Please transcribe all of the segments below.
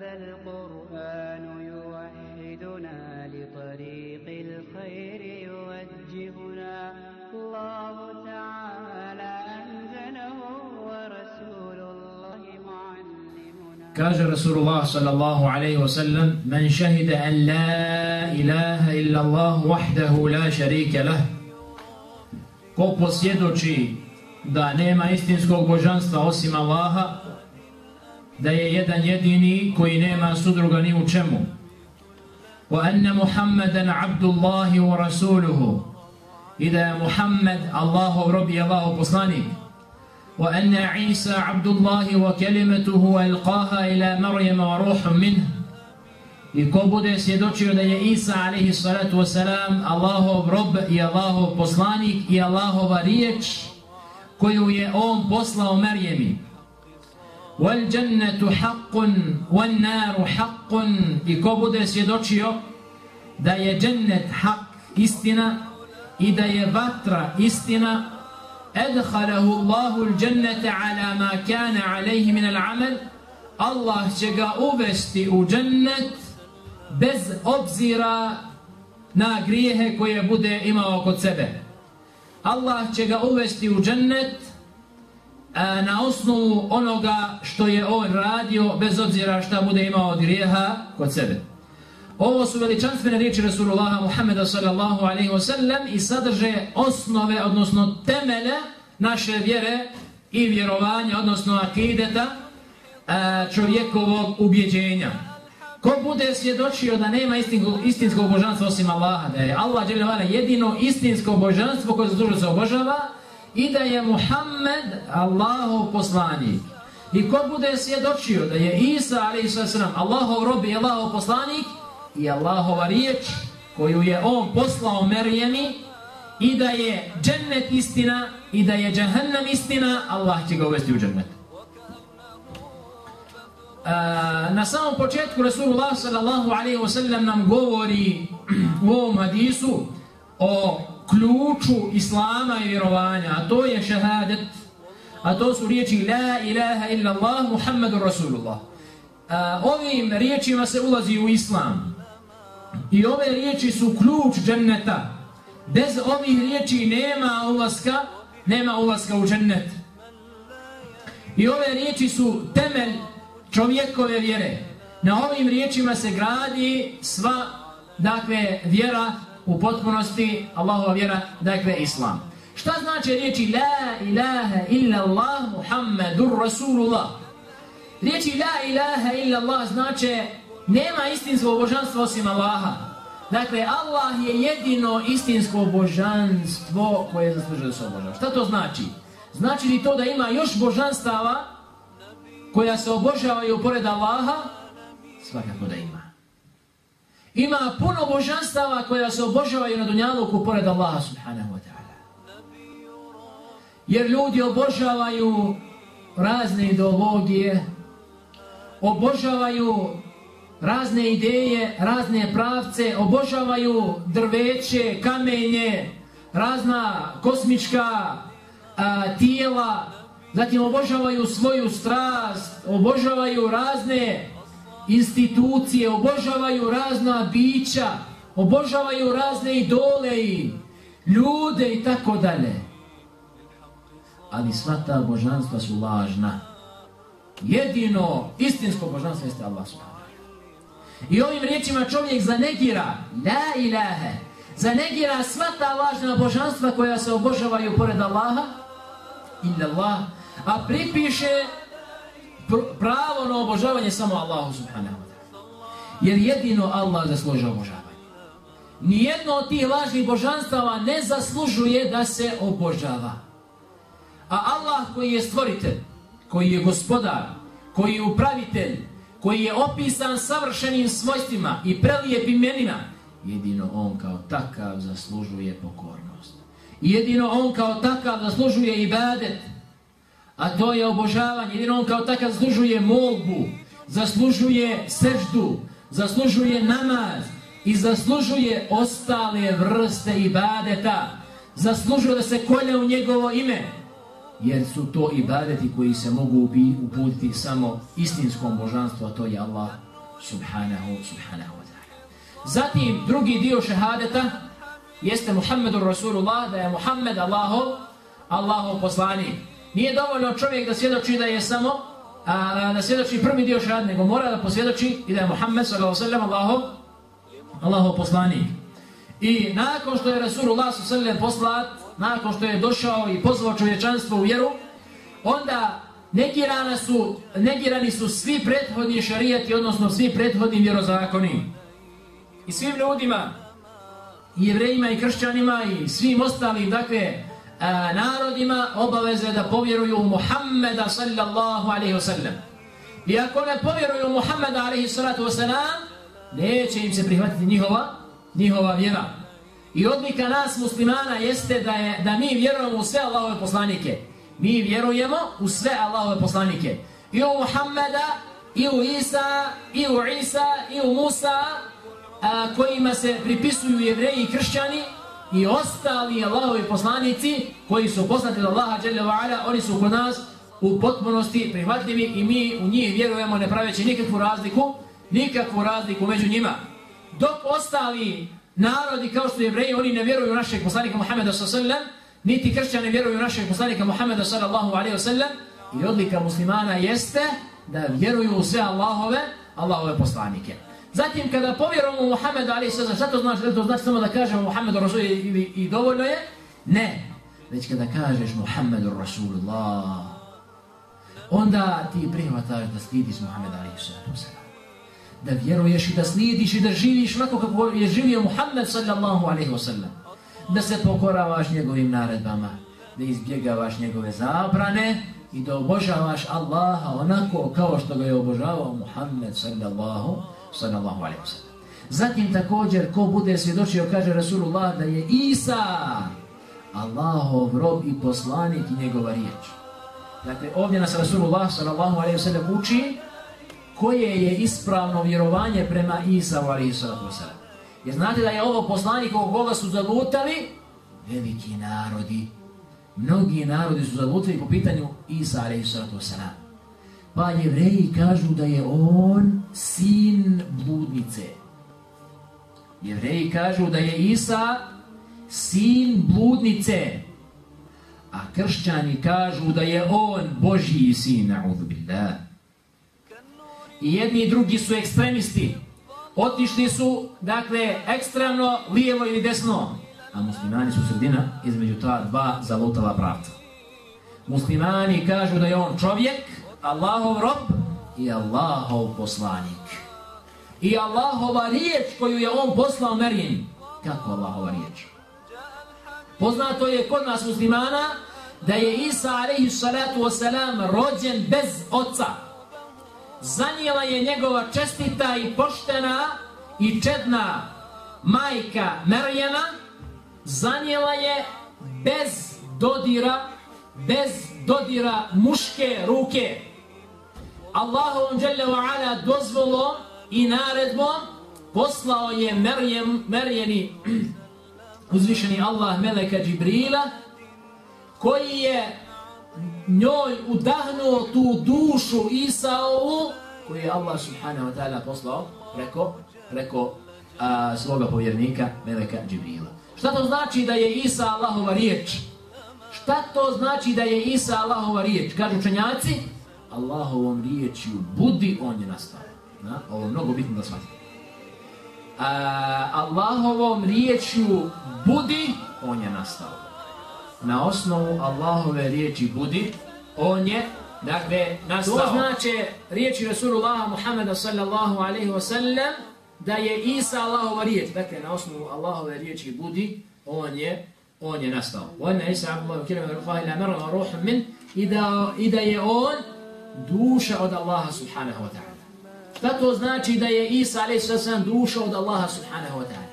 هذا القرآن يوحدنا لطريق الخير يوجهنا. الله تعالى أنزله ورسول الله معلمنا. كاج رسول الله صلى الله عليه وسلم من شهد أن لا إله إلا الله وحده لا شريك له. Ko posvjedoči da nema istinskog božanstva osim Allaha da je jedan jedini koji nema sudruga ni u čemu wa anna Muhammadan abdullahi wa rasuluhu i da je Muhammad Allahov rob i Allahov poslanik وأن عيسى عبد الله وكلمته ألقاها إلى مريم وروح منه I ko bude svjedočio da je Isa alaihi salatu wasalam Allahov rob i Allahov poslanik i Allahova riječ koju je on poslao Marijemi. wal jannatu haqqun wan naru haqqun I ko bude svjedočio da je džennet hak istina i da je vatra istina edhalahu Allahu al-jannata ala ma kana alayhi min al-amal Allah će ga uvesti u džennet bez obzira na grijehe koje bude imao kod sebe. Allah će ga uvesti u džennet E, na osnovu onoga što je on radio bez obzira šta bude imao od grijeha kod sebe. Ovo su veličanstvene riječi Rasulullaha Muhammeda sallallahu alaihi wasallam i sadrže osnove, odnosno temele naše vjere i vjerovanja, odnosno akideta e, čovjekovog ubjeđenja. Ko bude svjedočio da nema istinskog, istinskog božanstva osim Allaha, da je Allah jedino istinsko božanstvo koje zaslužuje se obožava i da je Muhammed Allahov poslanik. I ko bude svjedočio da je Isa, a.s. Allahov rob i Allahov poslanik, i Allahova riječ koju je on poslao Merijemi i da je džennet istina i da je džahannam istina, Allah će ga uvesti u džennet. E, na samom početku Rasulullah sallallahu alaihi wa sallam nam govori u ovom hadisu o ključu Islama i vjerovanja, a to je šehadet, a to su riječi La ilaha illa Allah Muhammadu Rasulullah. Ovim riječima se ulazi u Islam. I ove riječi su ključ dženneta. Bez ovih riječi nema ulaska, nema ulaska u džennet. I ove riječi su temelj čovjekove vjere. Na ovim riječima se gradi sva, dakle, vjera u potpunosti, Allahova vjera, dakle, Islam. Šta znači riječi La ilaha illa Allah Muhammedur Rasulullah? Riječi La ilaha illa Allah znači Nema istinskog božanstva osim Allaha. Dakle, Allah je jedino istinsko božanstvo koje zaslužuje da se obožava. Šta to znači? Znači li to da ima još božanstava koja se obožavaju pored Allaha? Svakako da ima. Ima puno božanstava koja se obožavaju na dunjaluku pored Allaha subhanahu wa ta'ala. Jer ljudi obožavaju razne ideologije, obožavaju razne ideje, razne pravce, obožavaju drveće, kamenje, razna kosmička a, tijela, zatim obožavaju svoju strast, obožavaju razne institucije, obožavaju razna bića, obožavaju razne idole i ljude i tako dalje. Ali sva ta božanstva su lažna. Jedino istinsko božanstvo jeste Allah subhanahu. I ovim riječima čovjek zanegira La ilaha Zanegira sva ta lažna božanstva koja se obožavaju pored Allaha Illa Allah A pripiše pravo na obožavanje samo Allahu subhanahu wa Jer jedino Allah zaslužuje obožavanje. Nijedno od tih lažnih božanstava ne zaslužuje da se obožava. A Allah koji je stvoritelj Koji je gospodar Koji je upravitelj koji je opisan savršenim svojstvima i prelijepim imenima, jedino on kao takav zaslužuje pokornost. Jedino on kao takav zaslužuje ibadet, a to je obožavanje. Jedino on kao takav zaslužuje molbu, zaslužuje seždu, zaslužuje namaz i zaslužuje ostale vrste ibadeta. Zaslužuje da se kolje u njegovo ime, jer su to ibadeti koji se mogu uputiti samo istinskom božanstvu, a to je Allah subhanahu, subhanahu wa ta'ala. Zatim, drugi dio šehadeta jeste Muhammedu Rasulullah, da je Muhammed Allahov, Allahov poslanik. Nije dovoljno čovjek da svjedoči da je samo, a, da svjedoči prvi dio šehad, nego mora da posvjedoči i da je Muhammed sallallahu Allahov, Allahov poslanik. I nakon što je Rasulullah sallallahu poslat, nakon što je došao i pozvao čovječanstvo u vjeru, onda negirana su, negirani su svi prethodni šarijati, odnosno svi prethodni vjerozakoni. I svim ljudima, i jevrejima i kršćanima i svim ostalim, dakle, a, narodima obaveze da povjeruju u Muhammeda sallallahu alaihi wasallam. I ako ne povjeruju u Muhammeda alaihi salatu wasallam, neće im se prihvatiti njihova, njihova vjera. I odlika nas muslimana jeste da, je, da mi vjerujemo u sve Allahove poslanike. Mi vjerujemo u sve Allahove poslanike. I u Muhammeda, i u Isa, i u Isa, i u Musa, a, kojima se pripisuju jevreji i kršćani, i ostali Allahovi poslanici koji su poslati od Allaha Ala, oni su kod nas u potpunosti prihvatljivi i mi u njih vjerujemo ne praveći nikakvu razliku, nikakvu razliku među njima. Dok ostali narodi kao što jevreji, oni ne vjeruju u našeg poslanika Muhammeda sallam, niti kršćani vjeruju u našeg poslanika Muhammeda sallallahu alaihi wasallam i odlika muslimana jeste da vjeruju u sve Allahove, Allahove poslanike. Zatim kada povjerujemo Muhammedu alaihi sallam, šta to znači? To znači samo da kažemo Muhammedu Rasul i, i dovoljno je? Ne. Već kada kažeš Muhammedu Rasulullah, onda ti prihvataš da slidiš Muhammed alaihi sallam da vjeruješ i da slijediš i da živiš onako kako je živio Muhammed sallallahu alaihi wasallam. Da se pokoravaš njegovim naredbama, da izbjegavaš njegove zabrane i da obožavaš Allaha onako kao što ga je obožavao Muhammed sallallahu, sallallahu alaihi wasallam. Zatim također ko bude svjedočio kaže Rasulullah da je Isa Allahov rob i poslanik i njegova riječ. Dakle, ovdje nas Rasulullah sallallahu alaihi wasallam uči koje je ispravno vjerovanje prema Isa u alaihi sallatu. Jer znate da je ovo poslanik ovog koga su zalutali? Veliki narodi. Mnogi narodi su zalutali po pitanju Isa alaihi sallatu. Pa jevreji kažu da je on sin bludnice. Jevreji kažu da je Isa sin bludnice. A kršćani kažu da je on Božji sin, na'udhu billah. I jedni i drugi su ekstremisti. Otišli su, dakle, ekstremno, lijevo ili desno. A muslimani su sredina između ta dva zalutala pravca. Muslimani kažu da je on čovjek, Allahov rob i Allahov poslanik. I Allahova riječ koju je on poslao Merijem. Kako Allahova riječ? Poznato je kod nas muslimana da je Isa alaihi salatu wasalam rođen bez oca zanijela je njegova čestita i poštena i čedna majka Merjena, zanijela je bez dodira, bez dodira muške ruke. Allahom dželle wa ala dozvolom i naredbom poslao je Merjem, Merjeni uzvišeni Allah Meleka Džibrila koji je njoj udahnuo tu dušu Isaovu koju je Allah subhanahu wa ta'ala poslao preko, preko a, svoga povjernika Meleka Džibrila. Šta to znači da je Isa Allahova riječ? Šta to znači da je Isa Allahova riječ? Kažu učenjaci, Allahovom riječju budi on je nastao. Na? Ovo je mnogo bitno da shvatite. Allahovom riječju budi on je nastao na osnovu Allahove riječi budi, on je, dakle, nastao. To znači riječi Rasulullah Muhammeda sallallahu alaihi wasallam da je Isa Allahova riječ. Dakle, na osnovu Allahove riječi budi, on je, on je nastao. Ona Isa Abdullah kirama ruha ila marla ruh min, i da je on duša od Allaha subhanahu wa ta'ala. Šta to znači da je Isa alaihi wa duša od Allaha subhanahu wa ta'ala?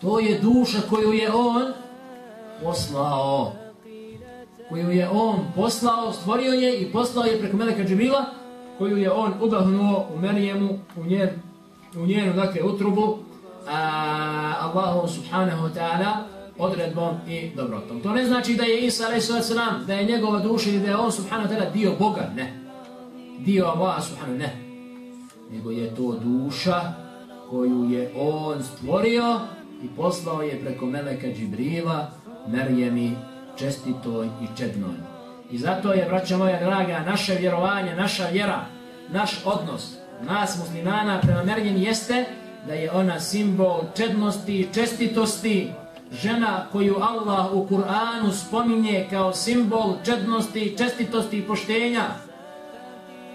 To je duša koju je on poslao koju je on poslao, stvorio je i poslao je preko Meleka Džibila, koju je on udahnuo u Merijemu, u, njen, u njenu, dakle, utrubu, a, Allahu subhanahu wa ta'ala, odredbom i dobrotom. To ne znači da je Isa a.s. da je njegova duša i da je on subhanahu wa ta'ala dio Boga, ne. Dio Allah subhanahu, ne. nego je to duša koju je on stvorio i poslao je preko Meleka Džibrila Merjemi čestitoj i čednoj. I zato je, braća moja draga, naše vjerovanje, naša vjera, naš odnos, nas muslimana prema Merjemi jeste da je ona simbol čednosti i čestitosti, žena koju Allah u Kur'anu spominje kao simbol čednosti, čestitosti i poštenja,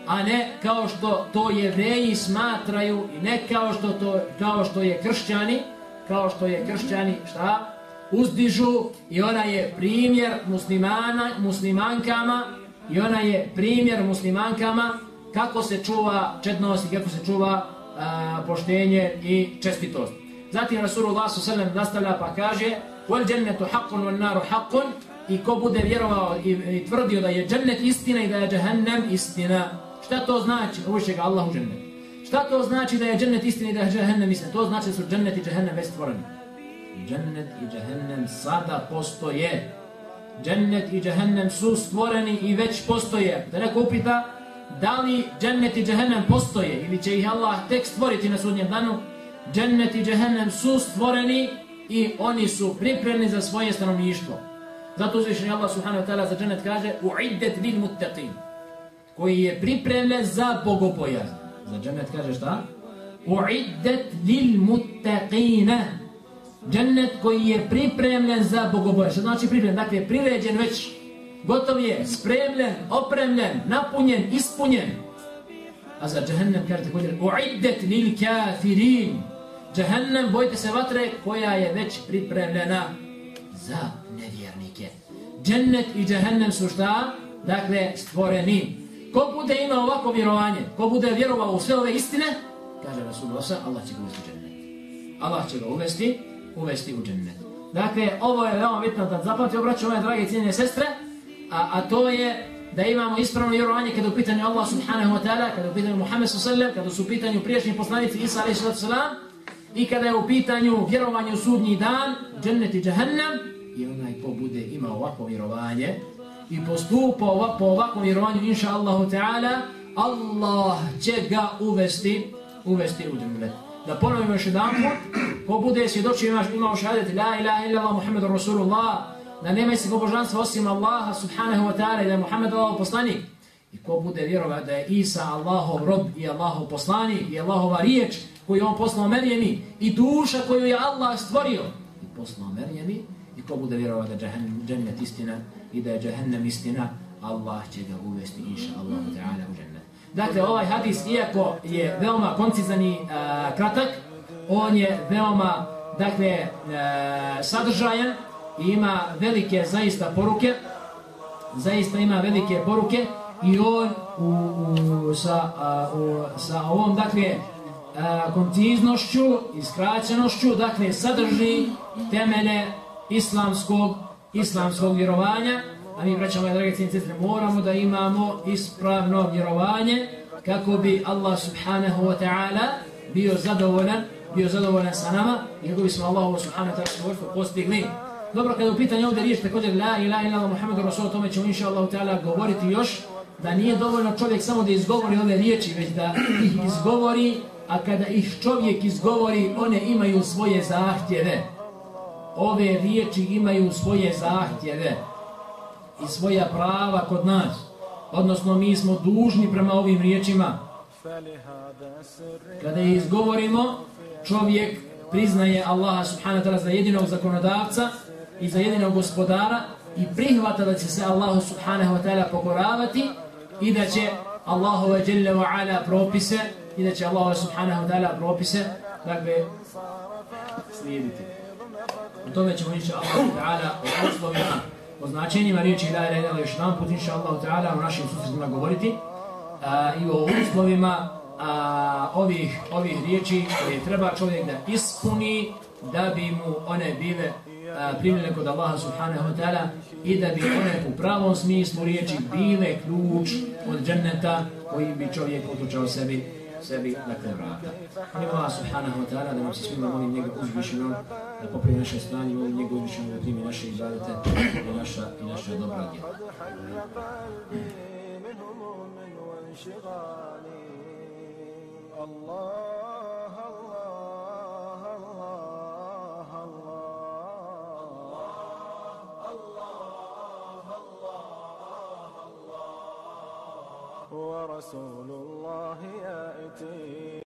a ne kao što to jevreji smatraju i ne kao što, to, kao što je kršćani, kao što je kršćani, šta? Uzdižu i ona je primjer muslimana, muslimankama i ona je primjer muslimankama kako se čuva čednost i kako se čuva a, poštenje i čestitost. Zatim Rasulullah s.a.v. nastavlja pa kaže Wal džennetu haqqun wal naru haqqun i ko bude vjerovao i, i tvrdio da je džennet istina i da je džahennem istina. Šta to znači? Uviše ga Allah u džennet. Šta to znači da je džennet istina i da je džahennem istina? To znači da su džennet i džahennem već stvoreni. Džennet i džahennem sada postoje. Džennet i džahennem su stvoreni i već postoje. Da neko upita da li džennet i džahennem postoje ili će ih Allah tek stvoriti na sudnjem danu, džennet i džahennem su stvoreni i oni su pripremni za svoje stanovništvo. Zato uzvišenje Allah subhanahu wa ta'ala za džennet kaže uiddet lil muttaqin koji je pripremljen za bogobojaz. Za džennet kaže šta? Uiddet lil muttaqin Džennet koji je pripremljen za bogobojaz. Što znači pripremljen? Dakle, priređen već gotov je, spremljen, opremljen, napunjen, ispunjen. A za džehennem kaže također uiddet lil kafirin. Džehennem, bojte se vatre koja je već pripremljena za nevjernike. Džennet i džehennem su šta? Dakle, stvoreni. Ko bude imao ovako vjerovanje, ko bude vjerovao u sve ove istine, kaže Rasulullah, Allah će ga uvesti u džennet. Allah će ga uvesti, uvesti u džennet. Dakle, ovo je veoma bitno da zapamati obraću ove drage cijenine sestre, a, a to je da imamo ispravno vjerovanje kada u pitanju Allah subhanahu wa ta'ala, kada u pitanju Muhammed sallam, kada su u pitanju priješnji poslanici Isa alaihi sallam, i kada je u pitanju vjerovanje u sudnji dan, džennet i džahannam, i onaj ko bude imao ovako vjerovanje i postupa po ovakvom vjerovanju, inša Allahu ta'ala, Allah će ga uvesti, uvesti u džennet. Da ponovimo još jedan put, ko bude svjedočio imao, imao šahadet, la ilaha illallah Muhammedu Rasulullah, da nema istog božanstva osim Allaha subhanahu wa ta'ala i da je Muhammed Allahov poslanik. I ko bude vjerovat da je Isa Allahov rob i Allahov poslanik i Allahova riječ koju on poslao Merjemi i duša koju je Allah stvorio i poslao Merjemi i ko bude vjerovat da je džennet istina i da je džehennem istina Allah će ga uvesti inša Allah ta'ala u džennet. Dakle, ovaj hadis, iako je veoma koncizan i uh, kratak, on je veoma, dakle, uh, sadržajan, i ima velike zaista poruke zaista ima velike poruke i on u, u, sa, uh, u, sa ovom dakle e, konciznošću i skraćenošću dakle sadrži temele islamskog islamskog vjerovanja a mi vraćamo moje drage cijenci moramo da imamo ispravno vjerovanje kako bi Allah subhanahu wa ta'ala bio zadovoljan bio zadovoljan sa nama i kako bismo Allahu subhanahu wa ta'ala postigli Dobro, kada u pitanju ovdje riječ također La ilaha illa Muhammedu Rasul, tome ćemo inša Allah ta'ala govoriti još da nije dovoljno čovjek samo da izgovori ove riječi, već da ih izgovori, a kada ih čovjek izgovori, one imaju svoje zahtjeve. Ove riječi imaju svoje zahtjeve i svoja prava kod nas. Odnosno, mi smo dužni prema ovim riječima. Kada ih izgovorimo, čovjek priznaje Allaha subhanahu wa ta'ala za jedinog zakonodavca, i za jedinog gospodara i prihvata da će se Allahu subhanahu wa ta'ala pokoravati i da će Allahu wa jalla wa ala propise i da će Allahove subhanahu wa ta'ala propise dakle slijediti. U tome ćemo inša Allah ta'ala o uslovima, o značenjima riječi la ilaha illallah još nam put inša Allah ta'ala u našim susretima govoriti a, i o uslovima a, ovih, ovih riječi koje treba čovjek da ispuni da bi mu one bile primljene kod Allaha subhanahu wa ta'ala i da bi one u pravom smislu riječi bile ključ od dženneta kojim bi čovjek otučao sebi sebi na kraju vrata. Molim Allah subhanahu wa ta'ala da nam se svima molim njega uzvišeno, da poprije naše stanje molim njega uzvišeno da primi naše izadete i naša, i naša dobra djela. Allah, Allah. هو رسول الله يأتي.